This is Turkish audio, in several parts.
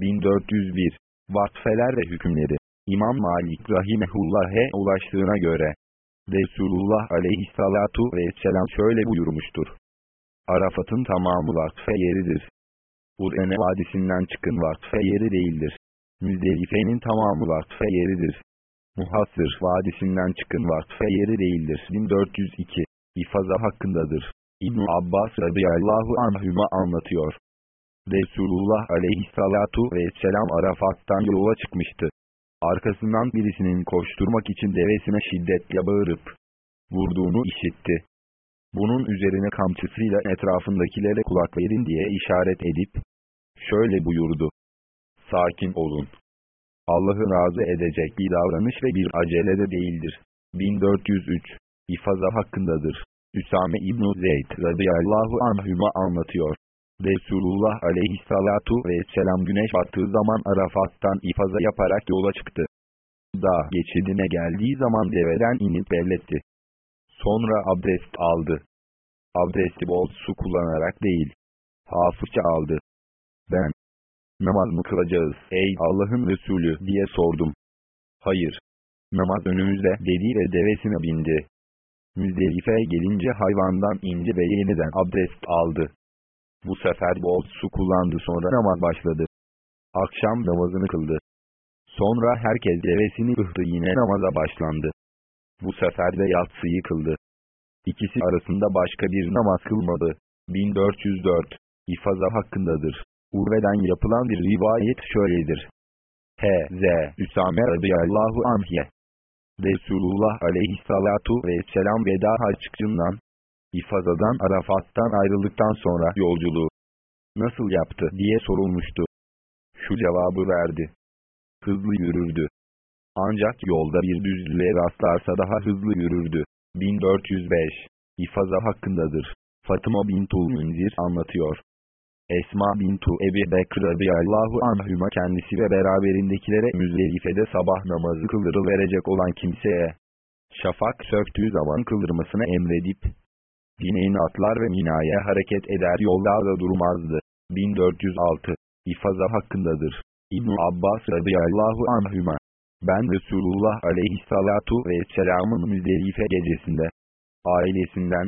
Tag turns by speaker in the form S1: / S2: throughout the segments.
S1: 1401 Vakfeler ve hükümleri İmam Malik Rahimehullah'e ulaştığına göre Resulullah aleyhissalatu vesselam şöyle buyurmuştur. Arafat'ın tamamı vakfe yeridir. Urene vadisinden çıkın vakfe yeri değildir. Müzdelife'nin tamamı vakfe yeridir. Muhassır vadisinden çıkın vakfe yeri değildir. 1402 İfaza hakkındadır. İbn Abbas radıyallahu anhüma anlatıyor. Resulullah aleyhissalatu vesselam Arafat'tan yola çıkmıştı. Arkasından birisinin koşturmak için devesine şiddetle bağırıp vurduğunu işitti. Bunun üzerine kamçısıyla etrafındakilere kulak verin diye işaret edip şöyle buyurdu. Sakin olun. Allah'ı razı edecek bir davranış ve bir acele de değildir. 1403 İfaza hakkındadır. Üsame İbn-i Zeyd radıyallahu anhüma anlatıyor. Resulullah aleyhissalatu vesselam güneş battığı zaman Arafat'tan ifaza yaparak yola çıktı. Dağ geçidine geldiği zaman deveden inip belletti. Sonra abdest aldı. Abdesti bol su kullanarak değil. Hafızça aldı. Ben, namaz mı kılacağız ey Allah'ın Resulü diye sordum. Hayır. Namaz önümüzde dedi ve devesine bindi. Müzdelife'ye gelince hayvandan indi ve yeniden abdest aldı. Bu sefer bol su kullandı sonra namaz başladı. Akşam namazını kıldı. Sonra herkes devesini ıhtı yine namaza başlandı. Bu sefer de yatsıyı kıldı. İkisi arasında başka bir namaz kılmadı. 1404 İfaza hakkındadır. Urve'den yapılan bir rivayet şöyledir. H.Z. Üsame radıyallahu anhye. Resulullah aleyhissalatu vesselam veda haccından, İfaza'dan Arafat'tan ayrıldıktan sonra yolculuğu nasıl yaptı diye sorulmuştu. Şu cevabı verdi. Hızlı yürürdü. Ancak yolda bir düzlüğe rastlarsa daha hızlı yürürdü. 1405 İfaza hakkındadır. Fatıma bintul Münzir anlatıyor. Esma bintu Ebi Bekr radıyallahu anhüma kendisi ve beraberindekilere Müzdelife'de sabah namazı verecek olan kimseye şafak söktüğü zaman kıldırmasını emredip bineğini atlar ve minaya hareket eder yolda da durmazdı. 1406 İfaza hakkındadır. İbn Abbas radıyallahu anhüma ben Resulullah aleyhissalatu vesselamın Müzdelife gecesinde ailesinden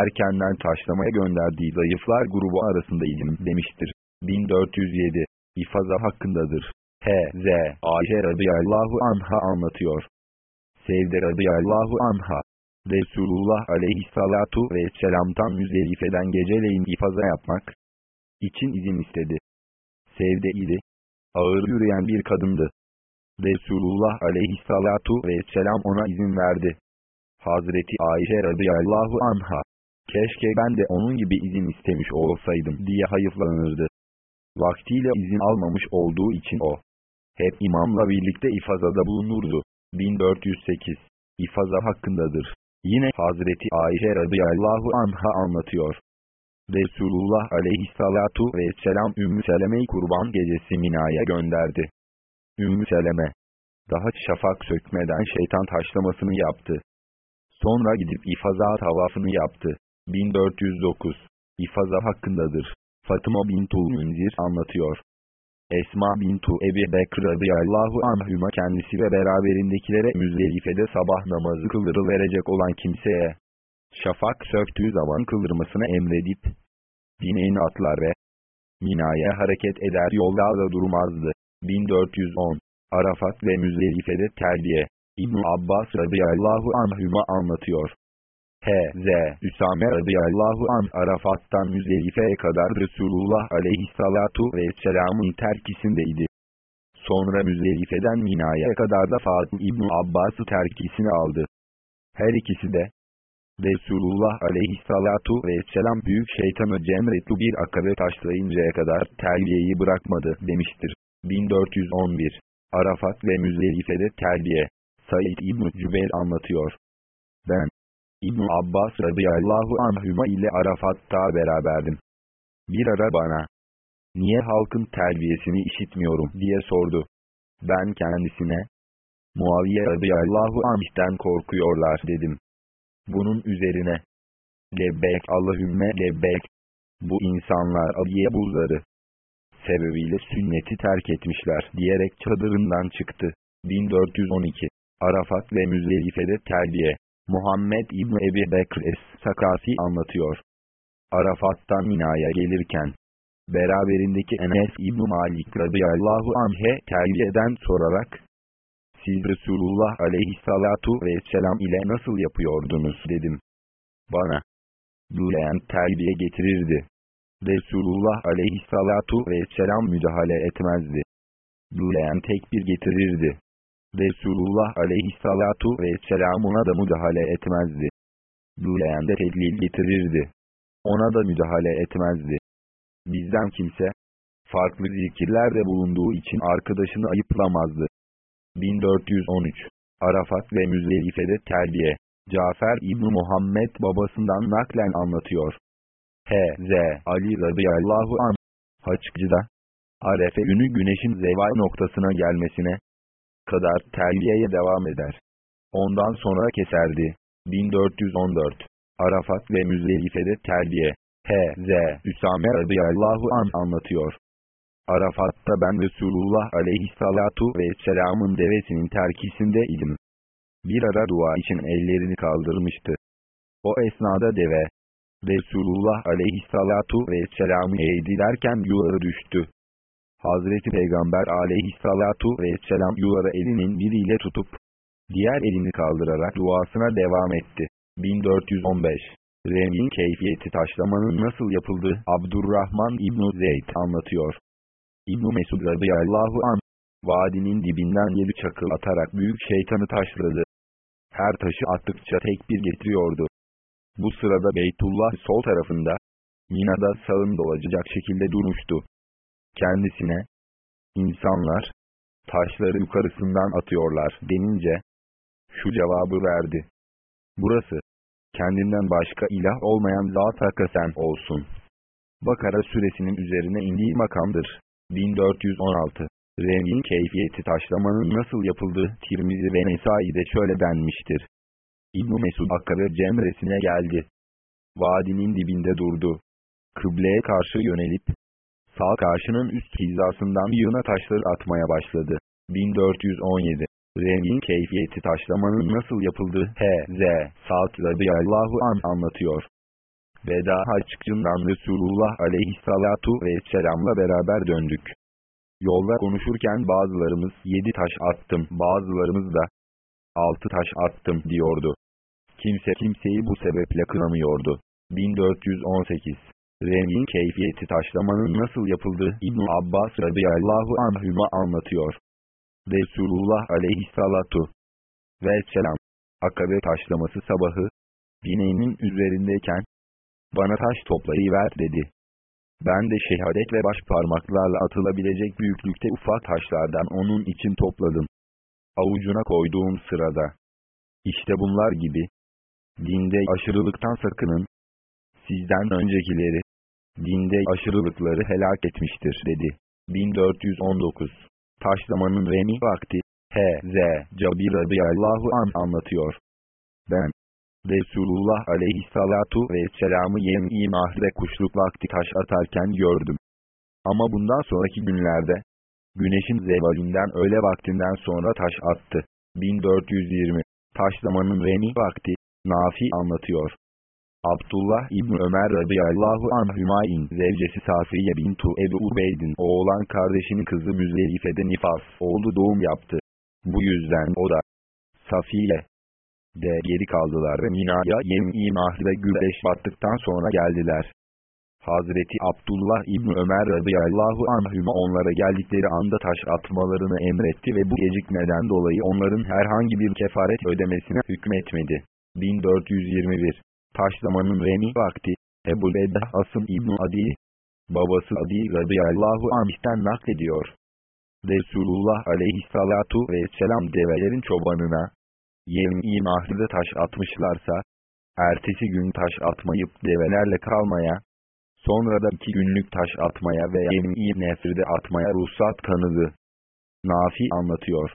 S1: erkenden taşlamaya gönderdiği zayıflar grubu arasındaydım demiştir. 1407 İfaza hakkındadır. H.Z. Ayşe radıyallahu anha anlatıyor. Sevde radıyallahu anha. Resulullah aleyhissalatu vesselam'tan Müzdelife'den geceleyin ifaza yapmak için izin istedi. Sevde idi. Ağır yürüyen bir kadındı. Resulullah aleyhissalatu vesselam ona izin verdi. Hazreti Ayşe radıyallahu anha, keşke ben de onun gibi izin istemiş olsaydım diye hayıflanırdı. Vaktiyle izin almamış olduğu için o, hep imamla birlikte ifazada bulunurdu. 1408 İfaza hakkındadır. Yine Hazreti Ayşe radıyallahu anha anlatıyor. Resulullah aleyhissalatu vesselam Ümmü Seleme'yi kurban gecesi Mina'ya gönderdi. Ümmü Seleme, daha şafak sökmeden şeytan taşlamasını yaptı. Sonra gidip ifaza tavafını yaptı. 1409 İfaza hakkındadır. Fatıma bintul Münzir anlatıyor. Esma bintu Ebi Bekr radıyallahu anhüma kendisi ve beraberindekilere Müzdelife'de sabah namazı verecek olan kimseye şafak söktüğü zaman kıldırmasını emredip bineğini atlar ve Mina'ya hareket eder yolda da durmazdı. 1410 Arafat ve Müzdelife'de terbiye İbn Abbas radıyallahu anhüma anlatıyor. H.Z. Üsame radıyallahu an Arafat'tan Müzdelife'ye kadar Resulullah aleyhissalatu vesselamın terkisindeydi. Sonra Müzdelife'den Mina'ya kadar da Fatih İbn Abbas'ı terkisini aldı. Her ikisi de Resulullah aleyhissalatu vesselam büyük şeytanı cemretli bir akabe taşlayıncaya kadar terbiyeyi bırakmadı demiştir. 1411 Arafat ve Müzdelife'de terbiye Said İbn Cübeyr anlatıyor. Ben İbn Abbas radıyallahu anhüma ile Arafat'ta beraberdim. Bir ara bana, niye halkın terbiyesini işitmiyorum diye sordu. Ben kendisine, Muaviye radıyallahu anh'ten korkuyorlar dedim. Bunun üzerine, lebbek Allahümme lebbek, bu insanlar abiye buzları. sebebiyle sünneti terk etmişler diyerek çadırından çıktı. 1412 Arafat ve Müzdelife'de terbiye Muhammed İbni Ebi Bekr Es-Sakasi anlatıyor. Arafat'tan Mina'ya gelirken, beraberindeki Enes İbni Malik radıyallahu anh'e terbiyeden sorarak, siz Resulullah aleyhissalatu vesselam ile nasıl yapıyordunuz dedim. Bana, büyüleyen terbiye getirirdi. Resulullah aleyhissalatu vesselam müdahale etmezdi. Büyüleyen tekbir getirirdi. Resulullah aleyhissalatu vesselam ona da müdahale etmezdi. Büyüleyen de tedlil getirirdi. Ona da müdahale etmezdi. Bizden kimse, farklı zikirlerde bulunduğu için arkadaşını ayıplamazdı. 1413 Arafat ve Müzdelife'de terbiye Cafer İbni Muhammed babasından naklen anlatıyor. H.Z. Ali radıyallahu anh, Haçkıcı'da, Arefe günü güneşin zeval noktasına gelmesine kadar terbiyeye devam eder. Ondan sonra keserdi. 1414 Arafat ve Müzdelife'de terbiye H.Z. Üsame radıyallahu an anlatıyor. Arafat'ta ben Resulullah aleyhissalatu vesselamın devesinin terkisinde idim. Bir ara dua için ellerini kaldırmıştı. O esnada deve, Resulullah aleyhissalatu vesselam'ı eğdilerken yuvarı düştü. Hazreti Peygamber aleyhissalatu vesselam yuvarı elinin biriyle tutup, diğer elini kaldırarak duasına devam etti. 1415 Rengin keyfiyeti taşlamanın nasıl yapıldığı Abdurrahman İbn Zeyd anlatıyor. İbn Mesud radıyallahu an, vadinin dibinden yedi çakıl atarak büyük şeytanı taşladı. Her taşı attıkça tek bir getiriyordu. Bu sırada Beytullah sol tarafında, Mina'da sağında olacak şekilde durmuştu. Kendisine, insanlar, taşları yukarısından atıyorlar denince, şu cevabı verdi. Burası, kendinden başka ilah olmayan zat sen olsun. Bakara suresinin üzerine indiği makamdır. 1416 Rengin keyfiyeti taşlamanın nasıl yapıldığı Tirmizi ve Nesai'de şöyle denmiştir. İbn-i Mesud Akkara cemresine geldi. Vadinin dibinde durdu. Kıbleye karşı yönelip, sağ karşının üst hizasından yığına taşları atmaya başladı. 1417 Rengin keyfiyeti taşlamanın nasıl yapıldığı H.Z. Sa'd radıyallahu an anlatıyor. Veda haccından Resulullah aleyhissalatu vesselamla beraber döndük. Yolda konuşurken bazılarımız yedi taş attım, bazılarımız da altı taş attım diyordu. Kimse kimseyi bu sebeple kınamıyordu. 1418 Rengin keyfiyeti taşlamanın nasıl yapıldığı İbn Abbas radıyallahu anhüma anlatıyor. Resulullah aleyhissalatu vesselam akabe taşlaması sabahı bineğimin üzerindeyken bana taş toplayıver dedi. Ben de şehadet ve baş parmaklarla atılabilecek büyüklükte ufak taşlardan onun için topladım. Avucuna koyduğum sırada. İşte bunlar gibi. Dinde aşırılıktan sakının. Sizden öncekileri, dinde aşırılıkları helak etmiştir dedi. 1419 Taşlamanın remi vakti, H.Z. Cabir radıyallahu an anlatıyor. Ben, Resulullah aleyhissalatu vesselam'ı yem-i mahre kuşluk vakti taş atarken gördüm. Ama bundan sonraki günlerde, güneşin zevalinden öğle vaktinden sonra taş attı. 1420 Taşlamanın remi vakti, Nafi anlatıyor. Abdullah İbni Ömer radıyallahu anhümayin zevcesi Safiye bintu Ebu Ubeyd'in oğlan kardeşinin kızı Müzdelife'de nifas oldu doğum yaptı. Bu yüzden o da Safiye de geri kaldılar ve Mina'ya yem-i mahre güneş battıktan sonra geldiler. Hazreti Abdullah İbni Ömer radıyallahu anhüma onlara geldikleri anda taş atmalarını emretti ve bu gecikmeden dolayı onların herhangi bir kefaret ödemesine hükmetmedi. 1421 Taşlamanın remi vakti, Ebu Bedda Asım İbn Adi, babası Adi radıyallahu anh'ten naklediyor. Resulullah aleyhissalatu vesselam develerin çobanına, yevmi mahride taş atmışlarsa, ertesi gün taş atmayıp develerle kalmaya, sonra da iki günlük taş atmaya ve yevmi nefride atmaya ruhsat tanıdı. Nafi anlatıyor.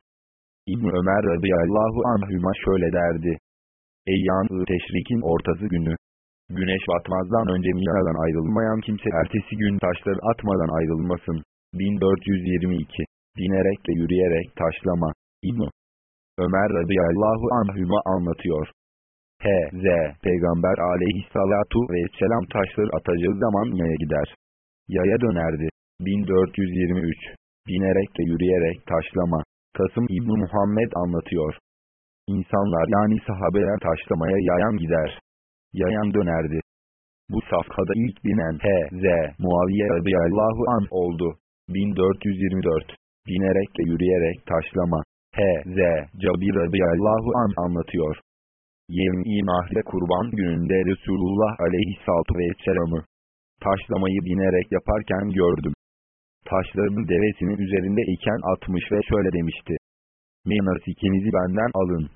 S1: İbn Ömer radıyallahu anhüma şöyle derdi. Eyyan-ı Teşrik'in ortası günü. Güneş batmazdan önce Mina'dan ayrılmayan kimse ertesi gün taşları atmadan ayrılmasın. 1422 Binerek ve yürüyerek taşlama ibn Ömer radıyallahu anhüma anlatıyor. H.Z. Peygamber aleyhissalatu vesselam taşları atacağı zaman neye gider? Yaya dönerdi. 1423 Binerek ve yürüyerek taşlama Kasım İbni Muhammed anlatıyor. İnsanlar yani sahabeler taşlamaya yayan gider. Yayan dönerdi. Bu safhada ilk binen H.Z. Muaviye radıyallahu an oldu. 1424 Binerek ve yürüyerek taşlama H.Z. Cabir radıyallahu an anlatıyor. Yevm-i Nahre kurban gününde Resulullah aleyhissalatu vesselam'ı taşlamayı binerek yaparken gördüm. Taşlarını devesinin üzerinde iken atmış ve şöyle demişti. Menasikinizi benden alın.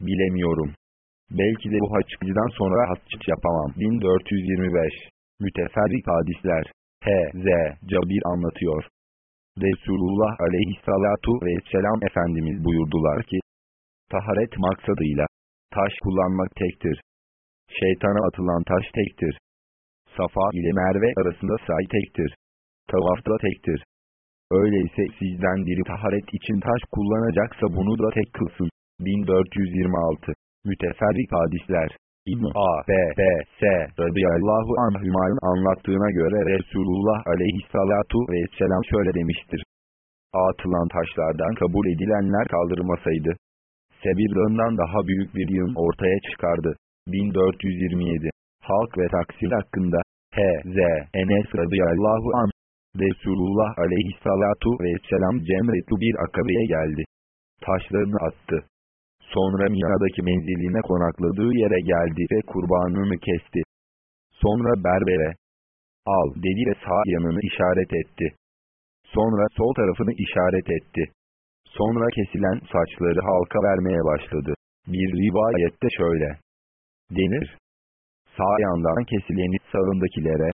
S1: Bilemiyorum. Belki de bu haççıdan sonra haççık yapamam. 1425 Müteferrik hadisler H.Z. Cabir anlatıyor. Resulullah aleyhissalatu vesselam Efendimiz buyurdular ki, taharet maksadıyla, taş kullanmak tektir. Şeytana atılan taş tektir. Safa ile Merve arasında say tektir. Tavafta tektir. Öyleyse sizden biri taharet için taş kullanacaksa bunu da tek kılsın. 1426 Müteferrik hadisler İbn A, B, B, S, radıyallahu anhümanın anlattığına göre Resulullah aleyhissalatu vesselam şöyle demiştir. Atılan taşlardan kabul edilenler kaldırmasaydı, Sebir Dağı'ndan daha büyük bir yığın ortaya çıkardı. 1427 Halk ve taksil hakkında H.Z. Enes radıyallahu anh Resulullah aleyhissalatu vesselam Cemretlu bir akabeye geldi. Taşlarını attı. Sonra Mina'daki menziline konakladığı yere geldi ve kurbanını kesti. Sonra berbere, al dedi ve sağ yanını işaret etti. Sonra sol tarafını işaret etti. Sonra kesilen saçları halka vermeye başladı. Bir rivayette şöyle denir. Sağ yandan kesileni sağındakilere,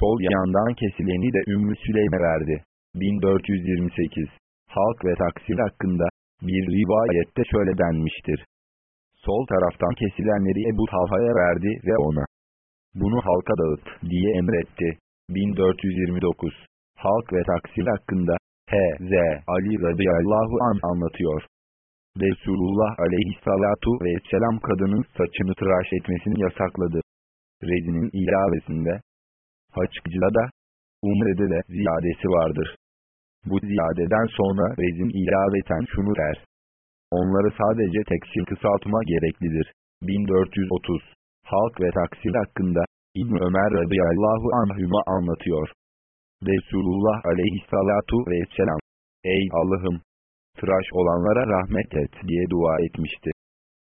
S1: sol yandan kesileni de Ümmü Süleym'e verdi. 1428 Halk ve taksil hakkında bir rivayette şöyle denmiştir. Sol taraftan kesilenleri Ebu Talha'ya verdi ve ona bunu halka dağıt diye emretti. 1429 Halk ve taksil hakkında H.Z. Ali radıyallahu an anlatıyor. Resulullah aleyhissalatu vesselam kadının saçını tıraş etmesini yasakladı. Rezinin ilavesinde, haçkıcıda da, umrede de ziyadesi vardır. Bu ziyadeden sonra rezin ilaveten şunu der. Onları sadece teksil kısaltma gereklidir. 1430 Halk ve taksil hakkında İbn Ömer radıyallahu anhüma anlatıyor. Resulullah aleyhissalatu vesselam Ey Allah'ım! Tıraş olanlara rahmet et diye dua etmişti.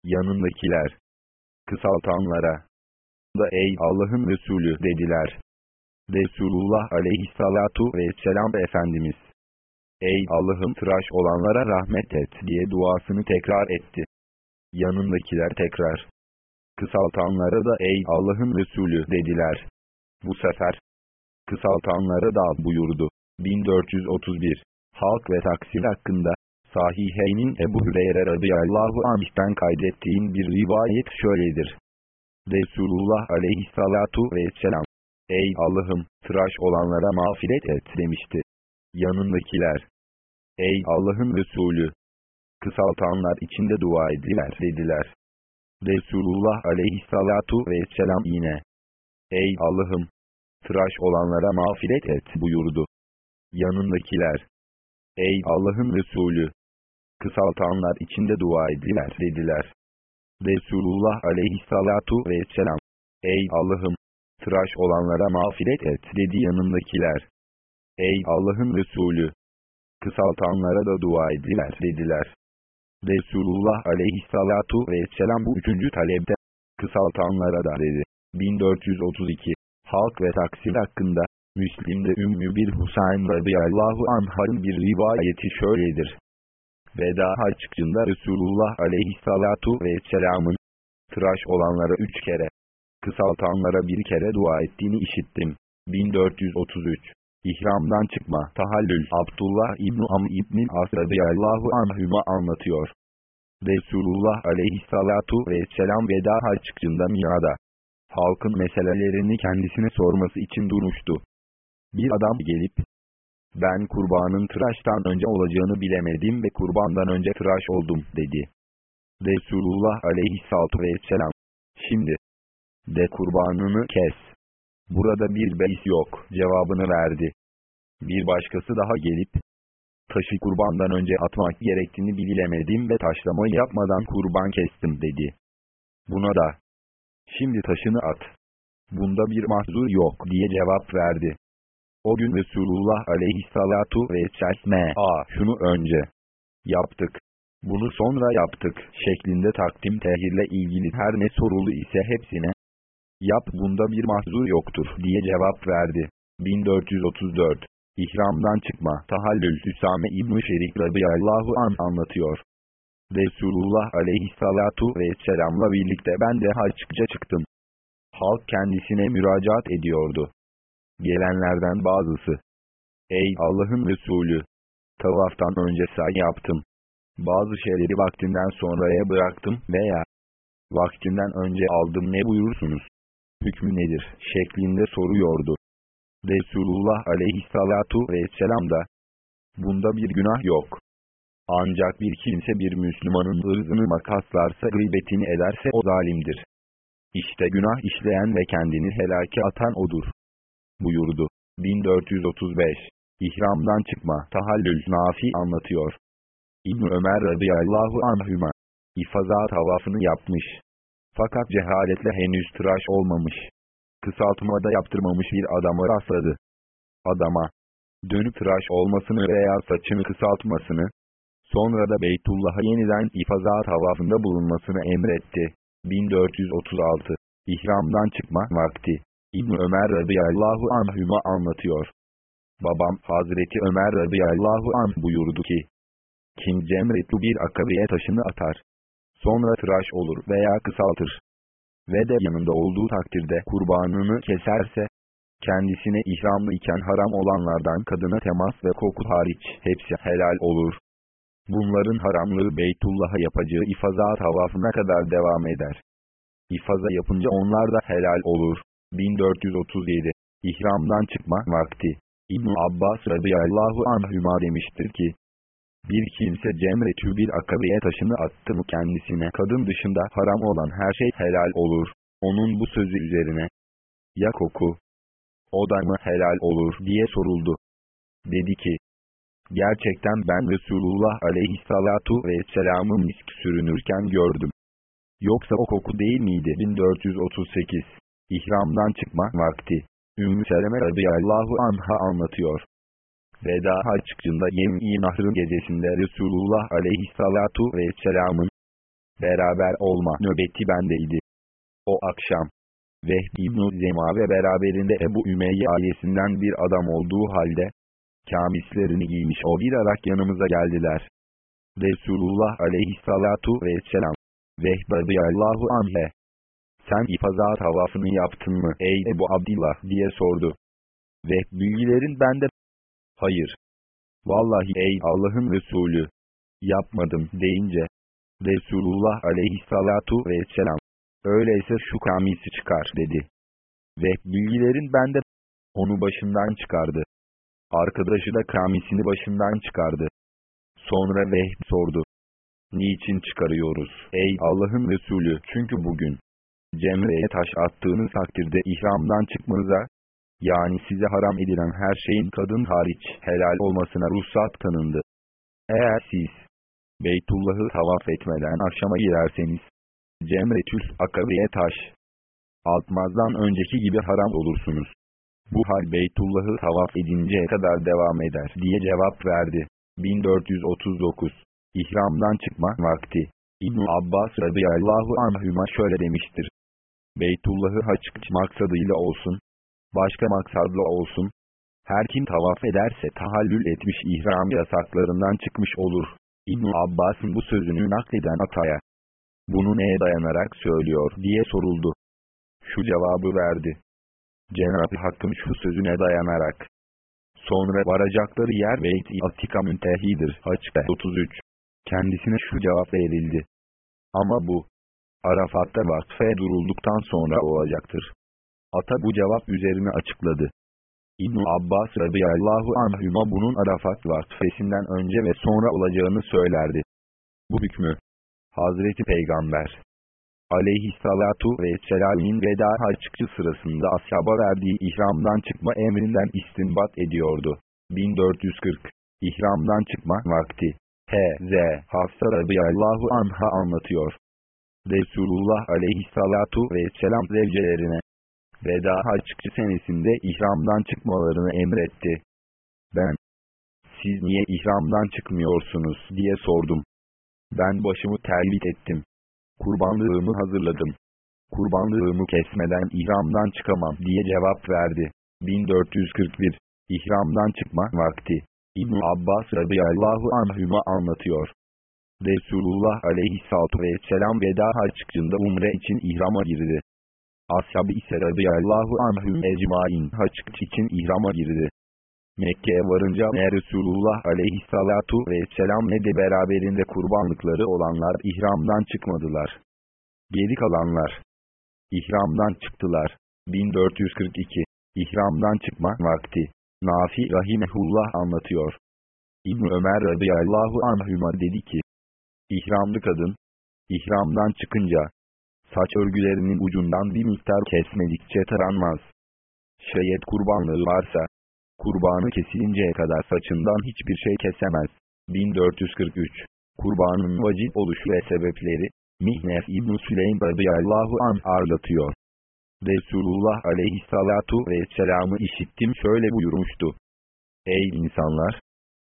S1: Yanındakiler kısaltanlara da ey Allah'ın Resulü dediler. Resulullah aleyhissalatu vesselam Efendimiz Ey Allah'ım tıraş olanlara rahmet et diye duasını tekrar etti. Yanındakiler tekrar. Kısaltanlara da ey Allah'ın Resulü dediler. Bu sefer kısaltanlara da buyurdu. 1431 Halk ve taksil hakkında Sahiheynin Ebu Hüreyre radıyallahu anh'ten kaydettiğin bir rivayet şöyledir. Resulullah aleyhissalatu vesselam Ey Allah'ım tıraş olanlara mağfiret et demişti yanındakiler. Ey Allah'ın Resulü! Kısaltanlar içinde dua ediler dediler. Resulullah aleyhissalatu vesselam yine. Ey Allah'ım! Tıraş olanlara mağfiret et buyurdu. Yanındakiler. Ey Allah'ın Resulü! Kısaltanlar içinde dua ediler dediler. Resulullah aleyhissalatu vesselam. Ey Allah'ım! Tıraş olanlara mağfiret et dedi yanındakiler. Ey Allah'ın Resulü! Kısaltanlara da dua ediler dediler. Resulullah aleyhissalatu vesselam bu üçüncü talebde, kısaltanlara da dedi. 1432 Halk ve taksil hakkında, Müslim'de Ümmü bir Husayn radıyallahu anh'ın bir rivayeti şöyledir. Veda haccında Resulullah aleyhissalatu vesselamın, tıraş olanlara üç kere, kısaltanlara bir kere dua ettiğini işittim. 1433 İhramdan çıkma tahallül Abdullah İbni Am İbni As radıyallahu anhüma anlatıyor. Resulullah aleyhissalatu vesselam veda haccında Mia'da halkın meselelerini kendisine sorması için durmuştu. Bir adam gelip Ben kurbanın tıraştan önce olacağını bilemedim ve kurbandan önce tıraş oldum dedi. Resulullah aleyhissalatu vesselam. Şimdi de kurbanını kes. Burada bir beis yok cevabını verdi. Bir başkası daha gelip, taşı kurbandan önce atmak gerektiğini bilemedim ve taşlamayı yapmadan kurban kestim dedi. Buna da, şimdi taşını at. Bunda bir mahzur yok diye cevap verdi. O gün Resulullah aleyhissalatu vesselam'a şunu önce yaptık, bunu sonra yaptık şeklinde takdim tehirle ilgili her ne sorulu ise hepsine yap bunda bir mahzur yoktur diye cevap verdi. 1434 İhramdan çıkma Tahallül Hüsame İbn-i Şerik radıyallahu an anlatıyor. Resulullah aleyhissalatu vesselamla birlikte ben de haçça çıktım. Halk kendisine müracaat ediyordu. Gelenlerden bazısı. Ey Allah'ın Resulü! Tavaftan önce say yaptım. Bazı şeyleri vaktinden sonraya bıraktım veya vaktinden önce aldım ne buyursunuz? Hükmü nedir? şeklinde soruyordu. Resulullah aleyhissalatu vesselam da, bunda bir günah yok. Ancak bir kimse bir Müslümanın ırzını makaslarsa gıybetini ederse o zalimdir. İşte günah işleyen ve kendini helake atan odur. Buyurdu. 1435 İhramdan çıkma Tahallül Nafi anlatıyor. İbn Ömer radıyallahu anhüma ifaza tavafını yapmış. Fakat cehaletle henüz tıraş olmamış. Kısaltma da yaptırmamış bir adama rastladı. Adama dönüp tıraş olmasını veya saçını kısaltmasını, sonra da Beytullah'a yeniden ifaza tavafında bulunmasını emretti. 1436 İhramdan çıkma vakti İbn Ömer radıyallahu anhüma anlatıyor. Babam Hazreti Ömer radıyallahu anh buyurdu ki, kim cemretli bir akabeye taşını atar, sonra tıraş olur veya kısaltır ve de yanında olduğu takdirde kurbanını keserse, kendisine ihramlı iken haram olanlardan kadına temas ve koku hariç hepsi helal olur. Bunların haramlığı Beytullah'a yapacağı ifaza tavafına kadar devam eder. İfaza yapınca onlar da helal olur. 1437 İhramdan çıkma vakti İbn Abbas radıyallahu anhüma demiştir ki, bir kimse cemretü bir akabeye taşını attı mı kendisine kadın dışında haram olan her şey helal olur. Onun bu sözü üzerine, ya koku, o da mı helal olur diye soruldu. Dedi ki, gerçekten ben Resulullah aleyhissalatu vesselam'ı misk sürünürken gördüm. Yoksa o koku değil miydi? 1438 İhramdan çıkma vakti. Ümmü Seleme radıyallahu anha anlatıyor. Veda haccında Yem'i Nahr'ın gecesinde Resulullah aleyhissalatu vesselamın beraber olma nöbeti bendeydi. O akşam Vehb İbn-i Zema ve beraberinde Ebu Ümeyye ailesinden bir adam olduğu halde kamislerini giymiş o bir arak yanımıza geldiler. Resulullah aleyhissalatu vesselam Vehb radıyallahu anh'e sen ifaza tavafını yaptın mı ey Ebu Abdillah diye sordu. Ve bilgilerin bende hayır. Vallahi ey Allah'ın Resulü yapmadım deyince Resulullah aleyhissalatu vesselam öyleyse şu kamisi çıkar dedi. Ve bilgilerin bende onu başından çıkardı. Arkadaşı da kamisini başından çıkardı. Sonra Vehb sordu. Niçin çıkarıyoruz ey Allah'ın Resulü çünkü bugün Cemre'ye taş attığınız takdirde ihramdan çıkmanıza, yani size haram edilen her şeyin kadın hariç helal olmasına ruhsat tanındı. Eğer siz, Beytullah'ı tavaf etmeden akşama girerseniz, Cemretül Akabe'ye taş, atmazdan önceki gibi haram olursunuz. Bu hal Beytullah'ı tavaf edinceye kadar devam eder diye cevap verdi. 1439 İhramdan çıkma vakti İbn Abbas radıyallahu anhüma şöyle demiştir. Beytullah'ı haç maksadıyla olsun, başka maksadla olsun, her kim tavaf ederse tahallül etmiş ihram yasaklarından çıkmış olur. ibn Abbas'ın bu sözünü nakleden Ataya, bunu neye dayanarak söylüyor diye soruldu. Şu cevabı verdi. Cenab-ı Hakk'ın şu sözüne dayanarak. Sonra varacakları yer Beyt-i Atika müntehidir. Haç'ta 33. Kendisine şu cevap verildi. Ama bu, Arafat'ta vakfe durulduktan sonra olacaktır. Ata bu cevap üzerine açıkladı. İbn Abbas radıyallahu anhüma bunun Arafat vakfesinden önce ve sonra olacağını söylerdi. Bu hükmü Hazreti Peygamber aleyhissalatu vesselam'in veda haccı sırasında ashaba verdiği ihramdan çıkma emrinden istinbat ediyordu. 1440 İhramdan çıkma vakti H.Z. Hafsa radıyallahu anha anlatıyor. Resulullah aleyhissalatu vesselam zevcelerine veda haccı senesinde ihramdan çıkmalarını emretti. Ben, siz niye ihramdan çıkmıyorsunuz diye sordum. Ben başımı terbit ettim. Kurbanlığımı hazırladım. Kurbanlığımı kesmeden ihramdan çıkamam diye cevap verdi. 1441 İhramdan çıkma vakti. İbn Abbas radıyallahu anhüma anlatıyor. Resulullah aleyhissalatu vesselam veda haccında umre için ihrama girdi. Ashab-ı ise radıyallahu anhüm ecmain hac için ihrama girdi. Mekke'ye varınca ne Resulullah aleyhissalatu vesselam ne de beraberinde kurbanlıkları olanlar ihramdan çıkmadılar. Geri kalanlar ihramdan çıktılar. 1442 İhramdan çıkma vakti. Nafi Rahimehullah anlatıyor. İbn Ömer radıyallahu anhüma dedi ki, İhramlı kadın, ihramdan çıkınca, saç örgülerinin ucundan bir miktar kesmedikçe taranmaz. Şayet kurbanlığı varsa, kurbanı kesilinceye kadar saçından hiçbir şey kesemez. 1443 Kurbanın vacip oluşu ve sebepleri, Mihnef İbn Süleym radıyallahu an arlatıyor. Resulullah aleyhissalatu vesselam'ı işittim şöyle buyurmuştu. Ey insanlar!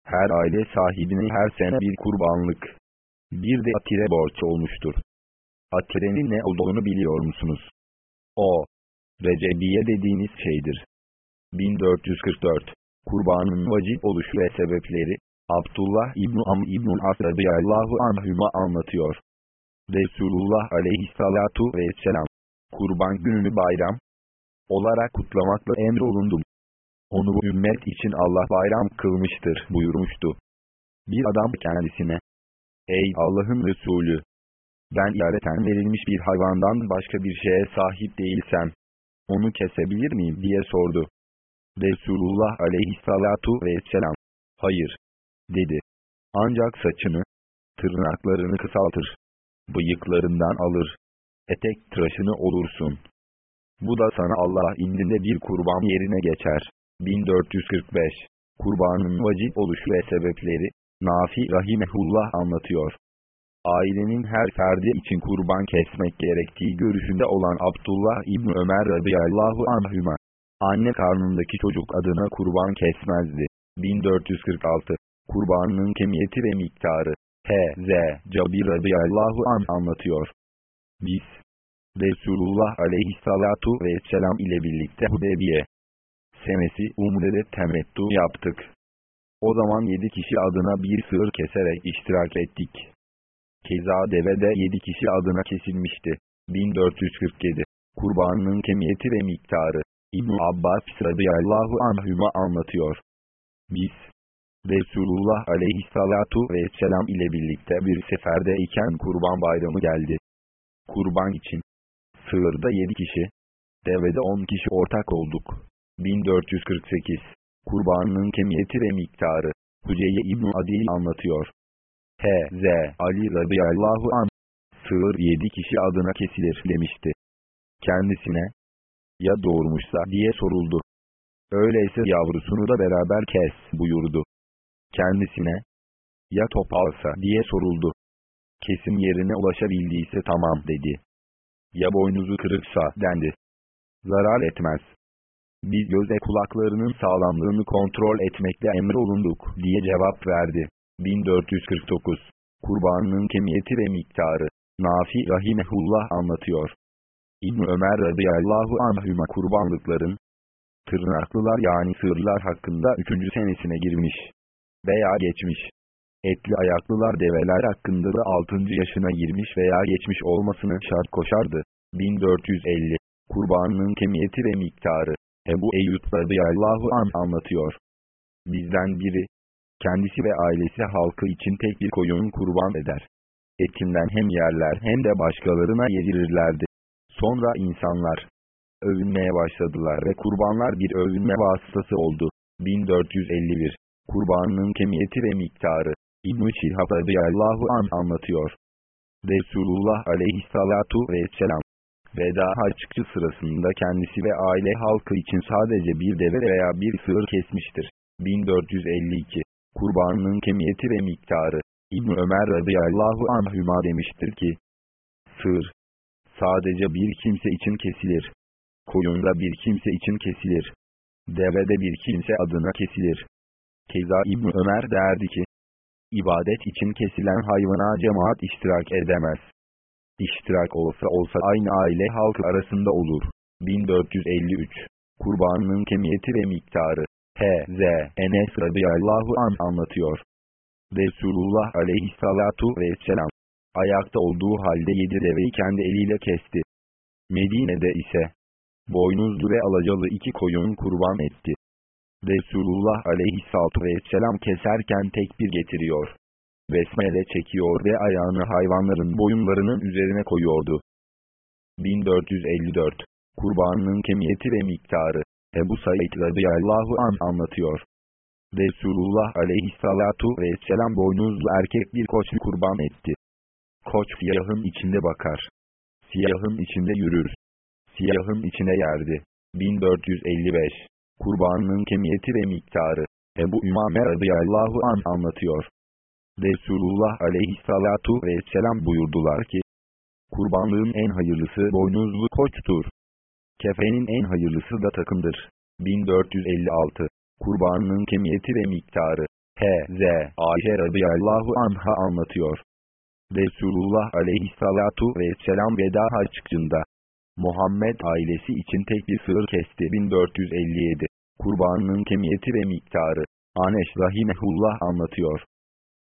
S1: Her aile sahibine her sene bir kurbanlık, bir de atire borç olmuştur. Atirenin ne olduğunu biliyor musunuz? O, Recebiye dediğiniz şeydir. 1444 Kurbanın vacip oluşu ve sebepleri, Abdullah İbn Am İbn As radıyallahu anhüma anlatıyor. Resulullah aleyhissalatu vesselam, kurban gününü bayram olarak kutlamakla emrolundum. Onu bu ümmet için Allah bayram kılmıştır buyurmuştu. Bir adam kendisine, Ey Allah'ın Resulü! Ben yareten verilmiş bir hayvandan başka bir şeye sahip değilsem, onu kesebilir miyim diye sordu. Resulullah aleyhissalatu vesselam, hayır, dedi. Ancak saçını, tırnaklarını kısaltır, bıyıklarından alır, etek tıraşını olursun. Bu da sana Allah indinde bir kurban yerine geçer. 1445 Kurbanın vacip oluşu ve sebepleri, Nafi Rahimehullah anlatıyor. Ailenin her ferdi için kurban kesmek gerektiği görüşünde olan Abdullah İbni Ömer radıyallahu anhüma, anne karnındaki çocuk adına kurban kesmezdi. 1446 Kurbanın kemiyeti ve miktarı, H.Z. Cabir radıyallahu an anlatıyor. Biz, Resulullah aleyhissalatu vesselam ile birlikte Hudeybiye senesi Umre'de temettu yaptık. O zaman yedi kişi adına bir sığır keserek iştirak ettik. Keza deve de yedi kişi adına kesilmişti. 1447 Kurbanının kemiyeti ve miktarı İbn Abbas radıyallahu anhüma anlatıyor. Biz, Resulullah aleyhissalatu vesselam ile birlikte bir seferde iken kurban bayramı geldi. Kurban için. Sığırda 7 kişi. Devede 10 kişi ortak olduk. 1448. Kurbanın kemiyeti ve miktarı. Hüceye İbn Adil anlatıyor. H.Z. Ali radıyallahu an. Sığır 7 kişi adına kesilir demişti. Kendisine. Ya doğurmuşsa diye soruldu. Öyleyse yavrusunu da beraber kes buyurdu. Kendisine. Ya topalsa diye soruldu. Kesim yerine ulaşabildiyse tamam dedi. Ya boynuzu kırıksa dendi. Zarar etmez. Biz göze kulaklarının sağlamlığını kontrol etmekle emrolunduk diye cevap verdi. 1449 Kurbanının kemiyeti ve miktarı Nafi Rahimehullah anlatıyor. İbn Ömer radıyallahu anhüma kurbanlıkların tırnaklılar yani sığırlar hakkında 3. senesine girmiş veya geçmiş. Etli ayaklılar develer hakkında da 6. yaşına girmiş veya geçmiş olmasını şart koşardı. 1450 Kurbanının kemiyeti ve miktarı Ebu Eyyub radıyallahu an anlatıyor. Bizden biri, kendisi ve ailesi halkı için tek bir koyun kurban eder. Etinden hem yerler hem de başkalarına yedirirlerdi. Sonra insanlar, övünmeye başladılar ve kurbanlar bir övünme vasıtası oldu. 1451 Kurbanın kemiyeti ve miktarı İbn-i Şihab radıyallahu an anlatıyor. Resulullah aleyhissalatu vesselam Veda haccı sırasında kendisi ve aile halkı için sadece bir deve veya bir sığır kesmiştir. 1452 Kurbanın kemiyeti ve miktarı İbn Ömer radıyallahu anhüma demiştir ki Sığır sadece bir kimse için kesilir. Koyun da bir kimse için kesilir. Deve de bir kimse adına kesilir. Keza İbn Ömer derdi ki ibadet için kesilen hayvana cemaat iştirak edemez. İştirak olsa olsa aynı aile halkı arasında olur. 1453 Kurbanın kemiyeti ve miktarı H.Z. Enes radıyallahu an anlatıyor. Resulullah aleyhissalatu vesselam ayakta olduğu halde yedi deveyi kendi eliyle kesti. Medine'de ise boynuzlu ve alacalı iki koyun kurban etti. Resulullah aleyhissalatu vesselam keserken tekbir getiriyor. Besmele çekiyor ve ayağını hayvanların boyunlarının üzerine koyuyordu. 1454 Kurbanın kemiyeti ve miktarı Ebu Said radıyallahu an anlatıyor. Resulullah aleyhissalatu vesselam boynuzlu erkek bir koç kurban etti. Koç siyahın içinde bakar. Siyahın içinde yürür. Siyahın içine yerdi. 1455 Kurbanın kemiyeti ve miktarı Ebu Ümame radıyallahu an anlatıyor. Resulullah aleyhissalatu vesselam buyurdular ki, Kurbanlığın en hayırlısı boynuzlu koçtur. Kefenin en hayırlısı da takımdır. 1456 Kurbanın kemiyeti ve miktarı H.Z. Ayşe radıyallahu anha anlatıyor. Resulullah aleyhissalatu vesselam veda haccında Muhammed ailesi için tek bir sığır kesti 1457. Kurbanın kemiyeti ve miktarı Aneş rahimehullah anlatıyor.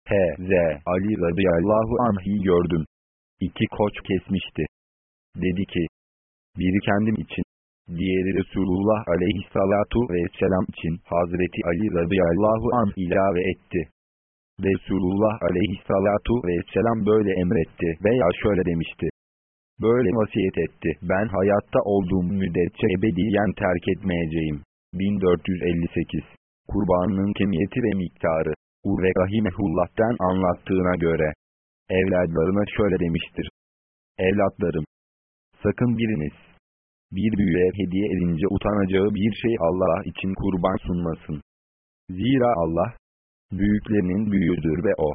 S1: H.Z. Ali radıyallahu anh'i gördüm. İki koç kesmişti. Dedi ki, biri kendim için, diğeri Resulullah aleyhissalatu vesselam için Hazreti Ali radıyallahu anh ilave etti. Resulullah aleyhissalatu vesselam böyle emretti veya şöyle demişti. Böyle vasiyet etti. Ben hayatta olduğum müddetçe ebediyen terk etmeyeceğim. 1458 Kurbanın kemiyeti ve miktarı Urve Rahimehullah'tan anlattığına göre evladlarına şöyle demiştir. Evlatlarım, sakın biriniz bir büyüğe hediye edince utanacağı bir şey Allah için kurban sunmasın. Zira Allah, büyüklerinin büyüğüdür ve o,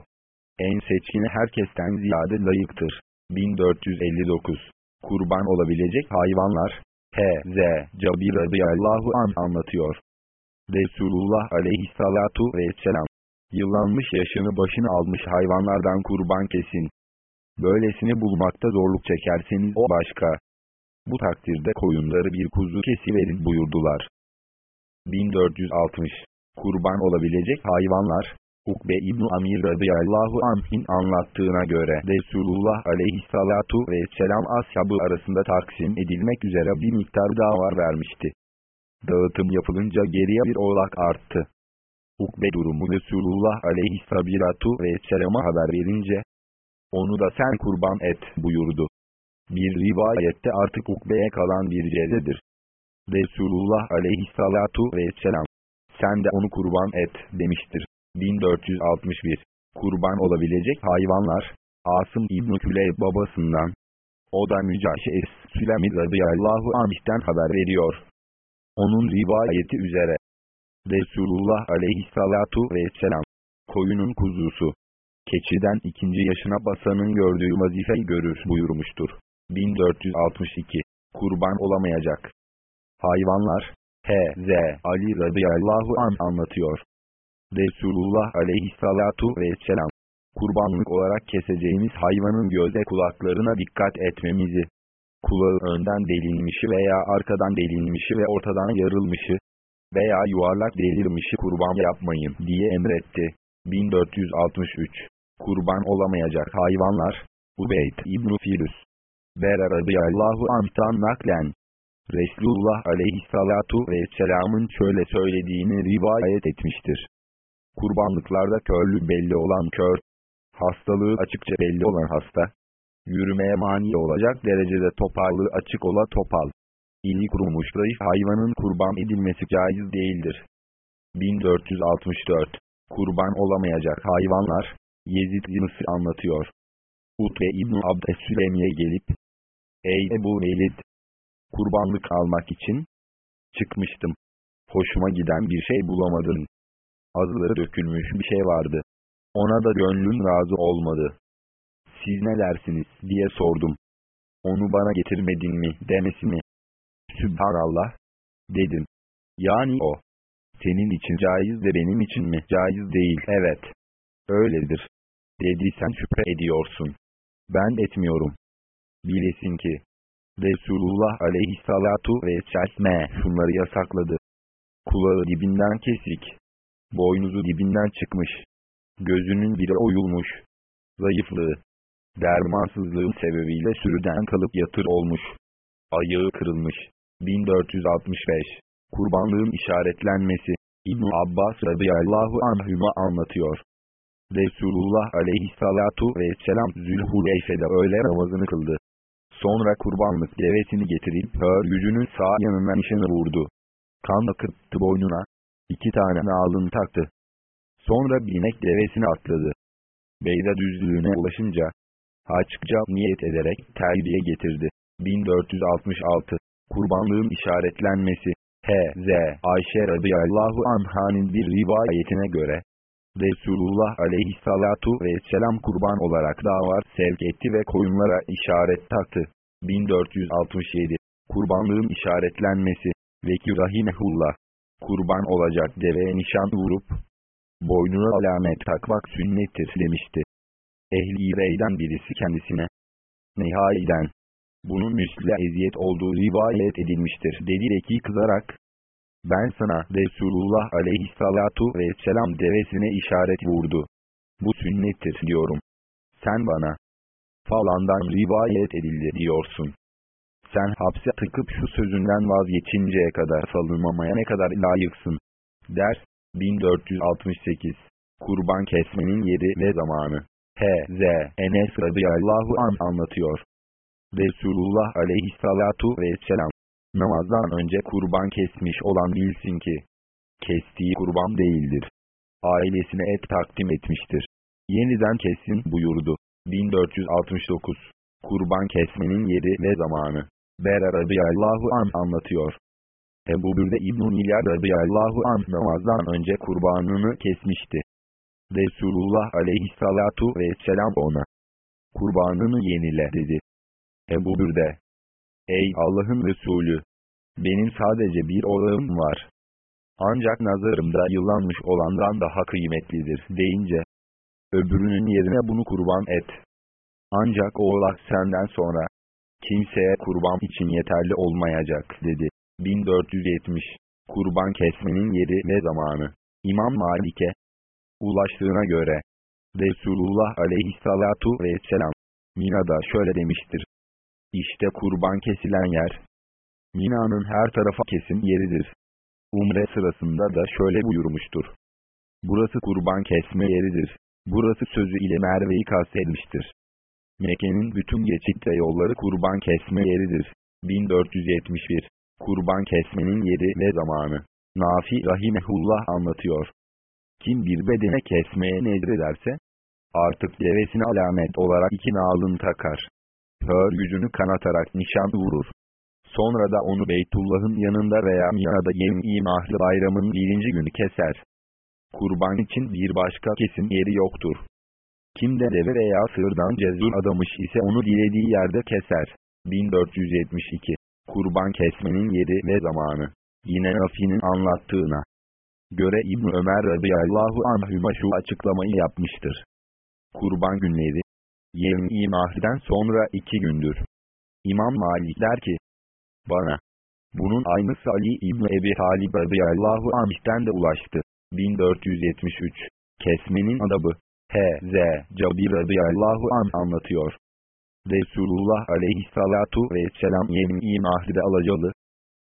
S1: en seçkini herkesten ziyade layıktır. 1459 Kurban olabilecek hayvanlar H.Z. Cabir radıyallahu an anlatıyor. Resulullah aleyhissalatu vesselam Yıllanmış yaşını başını almış hayvanlardan kurban kesin. Böylesini bulmakta zorluk çekerseniz o başka. Bu takdirde koyunları bir kuzu kesiverin buyurdular. 1460 Kurban olabilecek hayvanlar Ukbe İbn Amir radıyallahu anh'in anlattığına göre Resulullah aleyhissalatu vesselam ashabı arasında taksim edilmek üzere bir miktar daha var vermişti. Dağıtım yapılınca geriye bir oğlak arttı. Ukbe durumu Resulullah aleyhissalatu vesselama haber verince, onu da sen kurban et buyurdu. Bir rivayette artık Ukbe'ye kalan bir cezedir. Resulullah aleyhissalatu vesselam, sen de onu kurban et demiştir. 1461 Kurban olabilecek hayvanlar, Asım İbn Küleyb babasından, o da Mücahşes Sülemi radıyallahu anh'ten haber veriyor. Onun rivayeti üzere, Resulullah aleyhissalatu vesselam, koyunun kuzusu, keçiden ikinci yaşına basanın gördüğü vazifeyi görür buyurmuştur. 1462 Kurban olamayacak. Hayvanlar, H.Z. Ali radıyallahu an anlatıyor. Resulullah aleyhissalatu vesselam, kurbanlık olarak keseceğimiz hayvanın göze kulaklarına dikkat etmemizi, kulağı önden delinmişi veya arkadan delinmişi ve ortadan yarılmışı veya yuvarlak delirmişi kurban yapmayın diye emretti. 1463 Kurban olamayacak hayvanlar, Ubeyd İbn-i Firus, Bera radıyallahu anh'tan naklen, Resulullah aleyhissalatu vesselamın şöyle söylediğini rivayet etmiştir. Kurbanlıklarda körlü belli olan kör, hastalığı açıkça belli olan hasta, yürümeye mani olacak derecede topallığı açık ola topal, İli kurumuş zayıf hayvanın kurban edilmesi caiz değildir. 1464 Kurban olamayacak hayvanlar, Yezid Yunus'u anlatıyor. Utbe İbn-i Abdesülemi'ye gelip, Ey Ebu Velid! Kurbanlık almak için çıkmıştım. Hoşuma giden bir şey bulamadım. Azıları dökülmüş bir şey vardı. Ona da gönlüm razı olmadı. Siz ne dersiniz diye sordum. Onu bana getirmedin mi demesini. Sübhanallah. Dedim. Yani o. Senin için caiz de benim için mi caiz değil evet. Öyledir. Dediysen şüphe ediyorsun. Ben etmiyorum. Bilesin ki. Resulullah aleyhissalatu vesselam şunları yasakladı. Kulağı dibinden kesik. Boynuzu dibinden çıkmış. Gözünün biri oyulmuş. Zayıflığı. Dermansızlığın sebebiyle sürüden kalıp yatır olmuş. Ayağı kırılmış. 1465 Kurbanlığın işaretlenmesi İbn Abbas radıyallahu anhüma anlatıyor. Resulullah aleyhissalatu vesselam Zülhuleyfe'de öğle namazını kıldı. Sonra kurbanlık devesini getirip hör yüzünün sağ yanından nişanı vurdu. Kan akıttı boynuna. İki tane nalın taktı. Sonra binek devesini atladı. Beyda düzlüğüne ulaşınca, haçça niyet ederek terbiye getirdi. 1466 Kurbanlığın işaretlenmesi H.Z. Ayşe radıyallahu anhanin bir rivayetine göre, Resulullah aleyhissalatu vesselam kurban olarak davar sevk etti ve koyunlara işaret taktı. 1467 Kurbanlığın işaretlenmesi. Veki Rahimehullah. Kurban olacak deveye nişan vurup, boynuna alamet takmak sünnettir demişti. Ehli Rey'den birisi kendisine, Nihai'den, bunun müsle eziyet olduğu rivayet edilmiştir. dedi. Veki kızarak, ben sana Resulullah aleyhissalatu vesselam devesine işaret vurdu. Bu sünnettir diyorum. Sen bana falandan rivayet edildi diyorsun. Sen hapse tıkıp şu sözünden vazgeçinceye kadar salınmamaya ne kadar layıksın, der. 1468 Kurban kesmenin yeri ve zamanı H.Z. Enes radıyallahu an anlatıyor. Resulullah aleyhissalatu vesselam namazdan önce kurban kesmiş olan bilsin ki, kestiği kurban değildir. Ailesine et takdim etmiştir. Yeniden kesin buyurdu. 1469 Kurban kesmenin yeri ve zamanı Bera radıyallahu an anlatıyor. Ebu Bürde İbn-i Milyar radıyallahu an namazdan önce kurbanını kesmişti. Resulullah aleyhissalatu vesselam ona, kurbanını yenile dedi. Ebu Bürde, ey Allah'ın Resulü, benim sadece bir oğlum var. Ancak nazarımda yıllanmış olandan daha kıymetlidir deyince, öbürünün yerine bunu kurban et. Ancak oğlak senden sonra, kimseye kurban için yeterli olmayacak dedi. 1470 Kurban kesmenin yeri ve zamanı İmam Malik'e ulaştığına göre Resulullah aleyhissalatu vesselam Mina'da şöyle demiştir. İşte kurban kesilen yer. Mina'nın her tarafa kesin yeridir. Umre sırasında da şöyle buyurmuştur. Burası kurban kesme yeridir. Burası sözü ile Merve'yi kastetmiştir. Mekke'nin bütün geçit ve yolları kurban kesme yeridir. 1471 Kurban kesmenin yeri ve zamanı. Nafi Rahimehullah anlatıyor. Kim bir bedene kesmeye nedrederse, artık devesine alamet olarak iki nalın takar. Hör yüzünü kanatarak nişan vurur. Sonra da onu Beytullah'ın yanında veya Mina'da yeni mahlı bayramın birinci günü keser. Kurban için bir başka kesim yeri yoktur. Kim de deve veya sığırdan cezur adamış ise onu dilediği yerde keser. 1472 Kurban kesmenin yeri ve zamanı. Yine Rafi'nin anlattığına göre İbn Ömer radıyallahu anhüma şu açıklamayı yapmıştır. Kurban günleri, yevmi mahriden sonra iki gündür. İmam Malik der ki, bana, bunun aynısı Ali İbn Ebi Talib radıyallahu anh'ten de ulaştı. 1473 Kesmenin adabı H.Z. Cabir radıyallahu an anlatıyor. Resulullah aleyhissalatu vesselam yemin mahride alacalı,